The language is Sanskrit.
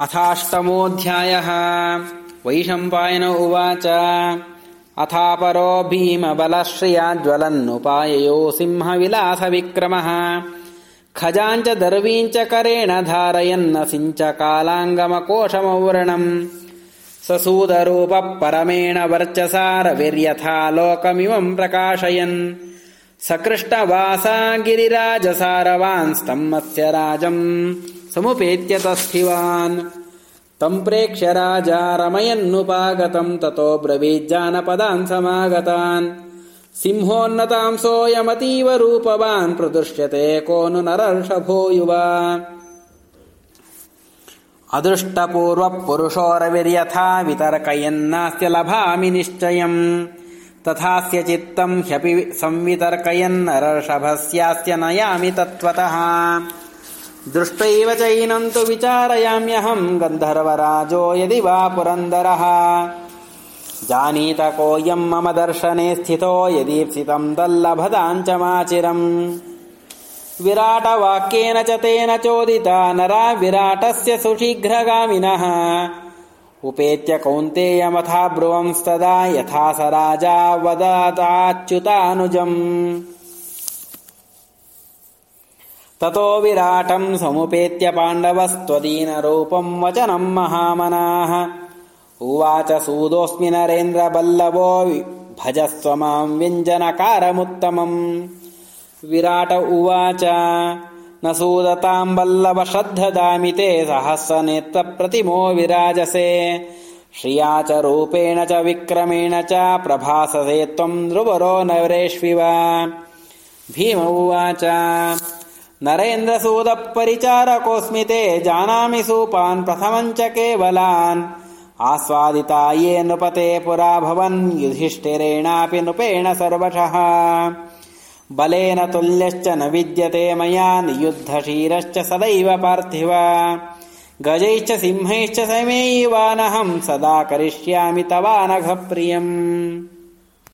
अथाष्टमोऽध्यायः। वैशम्पायन उवाच। अथापरो भीमबलश्रिया ज्वलन्नुपाययो सिंहविलासविक्रमः। खजाञ्च दर्वीञ्च करेण धारयन्न सिञ्च कालाङ्गमकोशमौवर्णम् ससूदरूपः परमेण वर्चसारविर्यथा लोकमिमम् प्रकाशयन्। सकृष्टवासा गिरिराजसारवांस्तम्मस्य राजम् समुपेत्य तस्थिवान् तम् प्रेक्ष्य राजा रमयन्नुपागतम् ततो ब्रवीज्जानपदान् समागतान्। सिंहोन्नतांसोऽयमतीव रूपवान् प्रदृश्यते को नु नरर्षभो युवा। अदृष्टपूर्वः पुरुषोरविर्यथा वितर्कयन्नास्य लभामि निश्चयम्। तथास्य चित्तम् ह्यपि संवितर्कयन्नरर्षभस्यास्य नयामि तत्त्वतः दृष्टैव चैनम् तु विचारयाम्यहम् गन्धर्वराजो यदि वा पुरन्दरः। जानीत कोऽयम् मम दर्शने स्थितो यदीप्सितम् तल्लभताञ्चमाचिरम् विराटवाक्येन च तेन चोदिता नरा विराटस्य सुशीघ्रगामिनः। उपेत्य कौन्तेयमथा ब्रुवंस्तदा यथा स राजा वदताच्युतानुजम् ततो विराटम् समुपेत्य पाण्डवस्त्वदीनरूपम् वचनम् महामनाः। उवाच सूदोऽस्मि नरेन्द्रबल्लवो भजस्व माम् व्यञ्जनकारमुत्तमम्। विराट उवाच न सूदताम् वल्लभ श्रद्धदामि ते सहस्रनेत्रप्रतिमो विराजसे। श्रिया च रूपेण च विक्रमेण च प्रभाससे त्वम् नृवरो नरेष्विव। भीम उवाच नरेन्द्रसूदपरिचारकोऽस्मि ते जानामि सूपान् प्रथमम् च केवलान्। आस्वादिता ये नृपते पुरा भवन् युधिष्ठिरेणापि नृपेण सर्वशः। बलेन तुल्यश्च न विद्यते मया नियुद्धशीरश्च सदैव पार्थिव। गजैश्च सिंहैश्च समेयवानहम् सदा करिष्यामि तवानघप्रियम्